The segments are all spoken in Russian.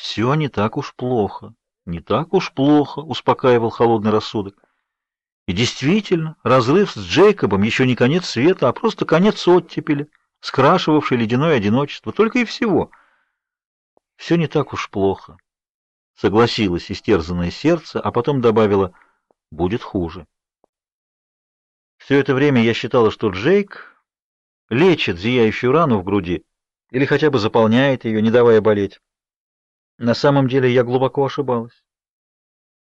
Все не так уж плохо, не так уж плохо, успокаивал холодный рассудок. И действительно, разрыв с Джейкобом еще не конец света, а просто конец оттепели, скрашивавший ледяное одиночество, только и всего. Все не так уж плохо. Согласилось истерзанное сердце, а потом добавила: будет хуже. Все это время я считала, что Джейк лечит зияющую рану в груди или хотя бы заполняет ее, не давая болеть. На самом деле я глубоко ошибалась.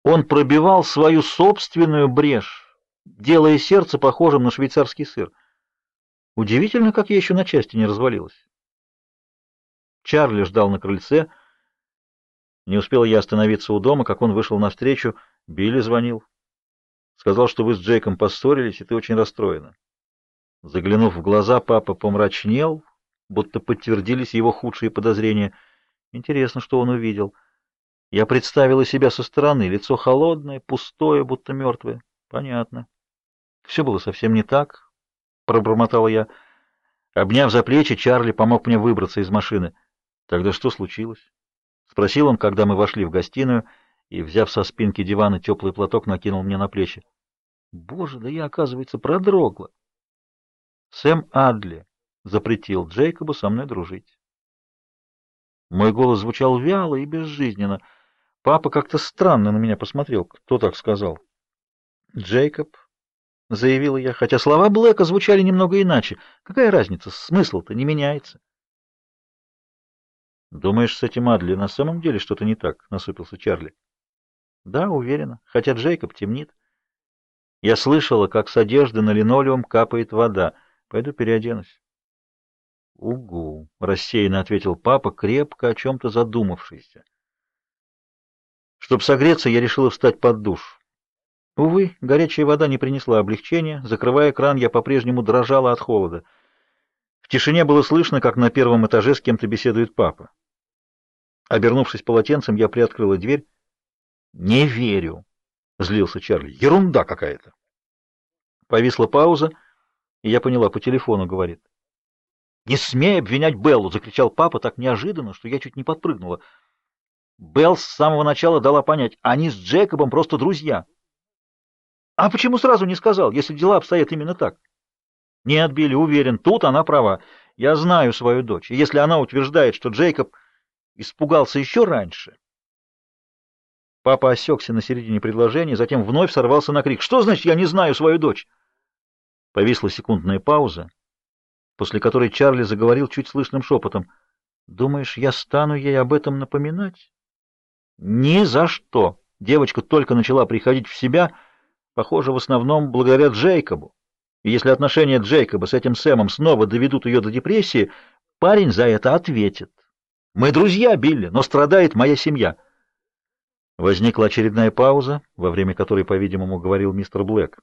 Он пробивал свою собственную брешь, делая сердце похожим на швейцарский сыр. Удивительно, как я еще на части не развалилась. Чарли ждал на крыльце. Не успел я остановиться у дома, как он вышел навстречу. Билли звонил. Сказал, что вы с Джейком поссорились, и ты очень расстроена. Заглянув в глаза, папа помрачнел, будто подтвердились его худшие подозрения — Интересно, что он увидел. Я представила себя со стороны, лицо холодное, пустое, будто мертвое. Понятно. Все было совсем не так, пробормотала я. Обняв за плечи, Чарли помог мне выбраться из машины. Тогда что случилось? спросил он, когда мы вошли в гостиную и, взяв со спинки дивана теплый платок, накинул мне на плечи. Боже, да я, оказывается, продрогла. Сэм Адли запретил Джейкобу со мной дружить. Мой голос звучал вяло и безжизненно. Папа как-то странно на меня посмотрел. Кто так сказал? Джейкоб, заявила я, хотя слова Блэка звучали немного иначе. Какая разница? Смысл-то не меняется. Думаешь, с этим Адли на самом деле что-то не так? насупился Чарли. Да, уверена, хотя Джейкоб темнит. Я слышала, как с одежды на линолеум капает вода. Пойду переоденусь. Угу, рассеянно ответил папа, крепко о чем то задумавшийся. Чтобы согреться, я решила встать под душ. Увы, горячая вода не принесла облегчения. Закрывая кран, я по-прежнему дрожала от холода. В тишине было слышно, как на первом этаже с кем-то беседует папа. Обернувшись полотенцем, я приоткрыла дверь. "Не верю", злился Чарли. "Ерунда какая-то". Повисла пауза, и я поняла, по телефону говорит. «Не смей обвинять Беллу!» — закричал папа так неожиданно, что я чуть не подпрыгнула. Белл с самого начала дала понять, они с Джекобом просто друзья. «А почему сразу не сказал, если дела обстоят именно так?» «Нет, Билли, уверен, тут она права. Я знаю свою дочь, и если она утверждает, что Джейкоб испугался еще раньше...» Папа осекся на середине предложения, затем вновь сорвался на крик. «Что значит, я не знаю свою дочь?» Повисла секундная пауза после которой Чарли заговорил чуть слышным шепотом. «Думаешь, я стану ей об этом напоминать?» «Ни за что!» Девочка только начала приходить в себя, похоже, в основном благодаря Джейкобу. И если отношения Джейкоба с этим Сэмом снова доведут ее до депрессии, парень за это ответит. «Мы друзья, Билли, но страдает моя семья». Возникла очередная пауза, во время которой, по-видимому, говорил мистер Блэк.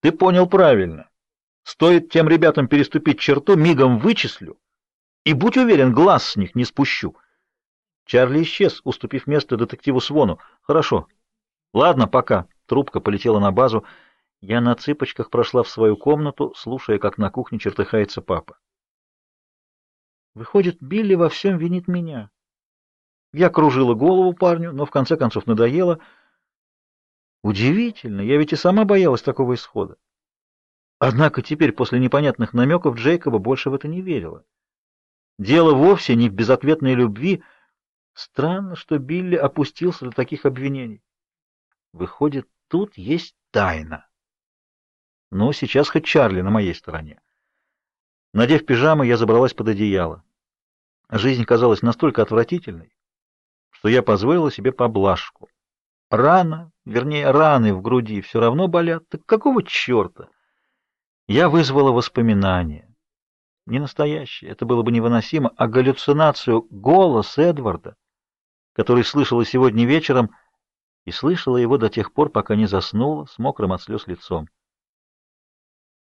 «Ты понял правильно. Стоит тем ребятам переступить черту, мигом вычислю. И будь уверен, глаз с них не спущу. Чарли исчез, уступив место детективу Свону. Хорошо. Ладно, пока. Трубка полетела на базу. Я на цыпочках прошла в свою комнату, слушая, как на кухне чертыхается папа. Выходит, Билли во всем винит меня. Я кружила голову парню, но в конце концов надоело. Удивительно, я ведь и сама боялась такого исхода. Однако теперь, после непонятных намеков, Джейкоба больше в это не верила. Дело вовсе не в безответной любви. Странно, что Билли опустился до таких обвинений. Выходит, тут есть тайна. Но сейчас хоть Чарли на моей стороне. Надев пижаму, я забралась под одеяло. Жизнь казалась настолько отвратительной, что я позволила себе поблажку. Рана, вернее, раны в груди все равно болят. Так какого черта? Я вызвала воспоминания. Не настоящее, это было бы невыносимо, а галлюцинацию, голос Эдварда, который слышала сегодня вечером, и слышала его до тех пор, пока не заснула с мокрым от слез лицом.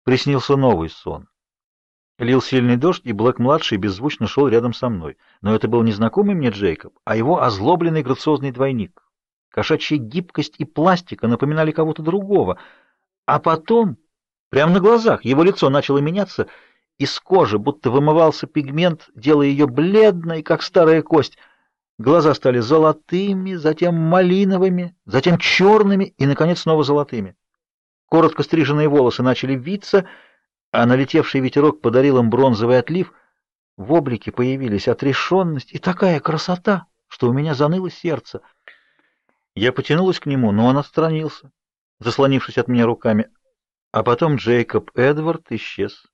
Приснился новый сон. Лил сильный дождь, и Блэк-младший беззвучно шел рядом со мной. Но это был не знакомый мне Джейкоб, а его озлобленный грациозный двойник. Кошачья гибкость и пластика напоминали кого-то другого. А потом... Прямо на глазах его лицо начало меняться, из кожи, будто вымывался пигмент, делая ее бледной, как старая кость. Глаза стали золотыми, затем малиновыми, затем черными и, наконец, снова золотыми. Коротко стриженные волосы начали виться, а налетевший ветерок подарил им бронзовый отлив. В облике появились отрешенность и такая красота, что у меня заныло сердце. Я потянулась к нему, но он отстранился, заслонившись от меня руками. А потом Джейкоб Эдвард исчез.